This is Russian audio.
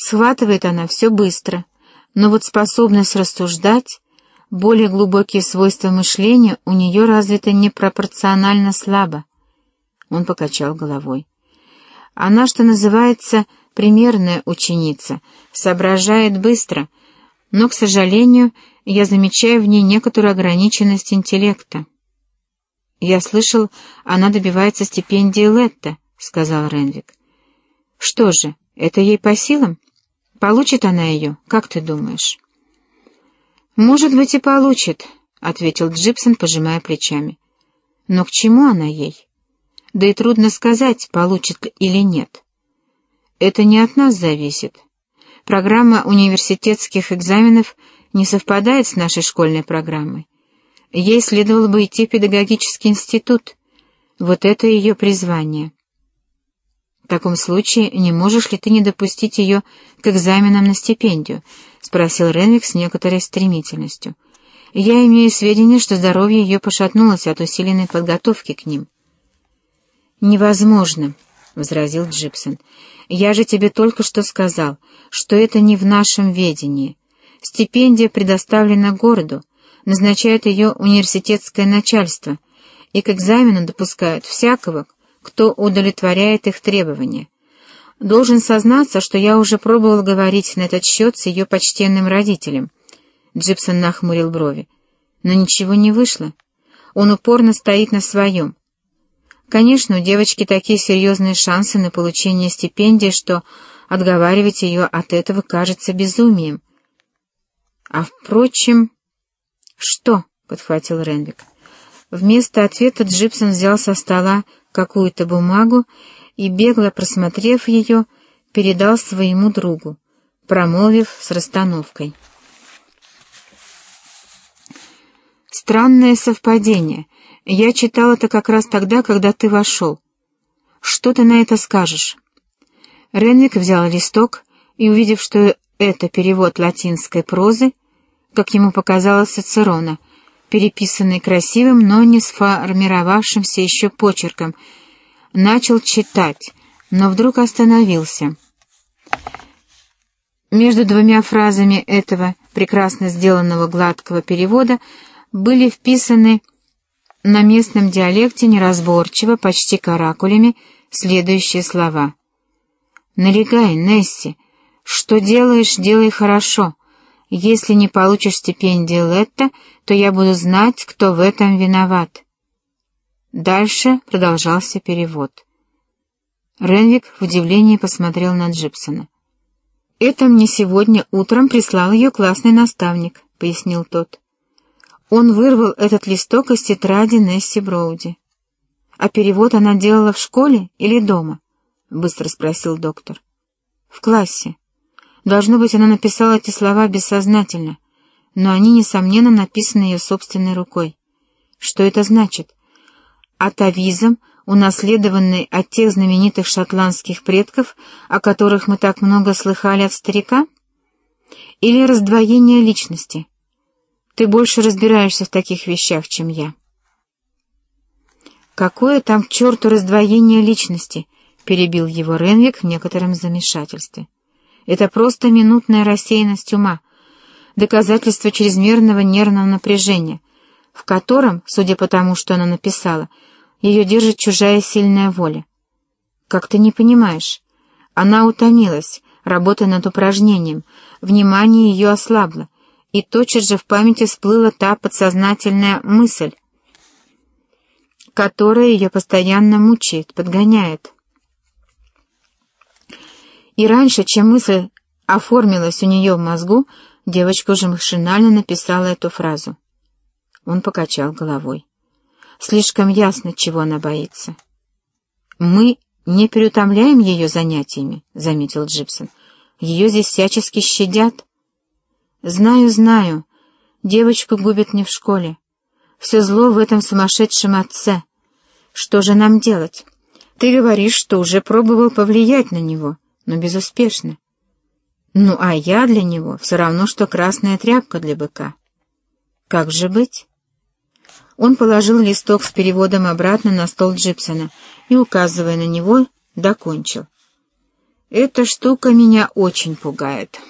Схватывает она все быстро, но вот способность рассуждать, более глубокие свойства мышления у нее развиты непропорционально слабо. Он покачал головой. Она, что называется, примерная ученица, соображает быстро, но, к сожалению, я замечаю в ней некоторую ограниченность интеллекта. «Я слышал, она добивается стипендии Летта», — сказал Ренвик. «Что же, это ей по силам? Получит она ее, как ты думаешь?» «Может быть, и получит», — ответил Джипсон, пожимая плечами. «Но к чему она ей? Да и трудно сказать, получит или нет. Это не от нас зависит. Программа университетских экзаменов не совпадает с нашей школьной программой. Ей следовало бы идти в педагогический институт. Вот это ее призвание. В таком случае не можешь ли ты не допустить ее к экзаменам на стипендию? — спросил Ренвик с некоторой стремительностью. Я имею сведения, что здоровье ее пошатнулось от усиленной подготовки к ним. «Невозможно», — возразил Джипсон. «Я же тебе только что сказал, что это не в нашем ведении. Стипендия предоставлена городу, назначает ее университетское начальство, и к экзамену допускают всякого, кто удовлетворяет их требования. Должен сознаться, что я уже пробовал говорить на этот счет с ее почтенным родителем. Джипсон нахмурил брови. Но ничего не вышло. Он упорно стоит на своем. Конечно, у девочки такие серьезные шансы на получение стипендии, что отговаривать ее от этого кажется безумием. А впрочем... «Что?» — подхватил Ренвик. Вместо ответа Джипсон взял со стола какую-то бумагу и, бегло просмотрев ее, передал своему другу, промолвив с расстановкой. «Странное совпадение. Я читал это как раз тогда, когда ты вошел. Что ты на это скажешь?» Ренвик взял листок и, увидев, что это перевод латинской прозы, как ему показалось Цицерона, переписанный красивым, но не сформировавшимся еще почерком, начал читать, но вдруг остановился. Между двумя фразами этого прекрасно сделанного гладкого перевода были вписаны на местном диалекте неразборчиво, почти каракулями, следующие слова. «Налегай, Несси, что делаешь, делай хорошо. Если не получишь стипендию Летта, то я буду знать, кто в этом виноват». Дальше продолжался перевод. Ренвик в удивлении посмотрел на Джипсона. «Это мне сегодня утром прислал ее классный наставник», — пояснил тот. Он вырвал этот листок из тетради Несси Броуди. «А перевод она делала в школе или дома?» — быстро спросил доктор. «В классе. Должно быть, она написала эти слова бессознательно, но они, несомненно, написаны ее собственной рукой. Что это значит? Атавизм, унаследованный от тех знаменитых шотландских предков, о которых мы так много слыхали от старика? Или раздвоение личности? Ты больше разбираешься в таких вещах, чем я. «Какое там к черту раздвоение личности?» — перебил его Ренвик в некотором замешательстве. Это просто минутная рассеянность ума, доказательство чрезмерного нервного напряжения, в котором, судя по тому, что она написала, ее держит чужая сильная воля. Как ты не понимаешь? Она утомилась, работая над упражнением, внимание ее ослабло, и тотчас же в памяти всплыла та подсознательная мысль, которая ее постоянно мучает, подгоняет. И раньше, чем мысль оформилась у нее в мозгу, девочка уже машинально написала эту фразу. Он покачал головой. Слишком ясно, чего она боится. «Мы не переутомляем ее занятиями», — заметил Джипсон. «Ее здесь всячески щадят». «Знаю, знаю. Девочку губят не в школе. Все зло в этом сумасшедшем отце. Что же нам делать? Ты говоришь, что уже пробовал повлиять на него» но безуспешно. Ну, а я для него все равно, что красная тряпка для быка. Как же быть? Он положил листок с переводом обратно на стол Джипсона и, указывая на него, докончил. Эта штука меня очень пугает.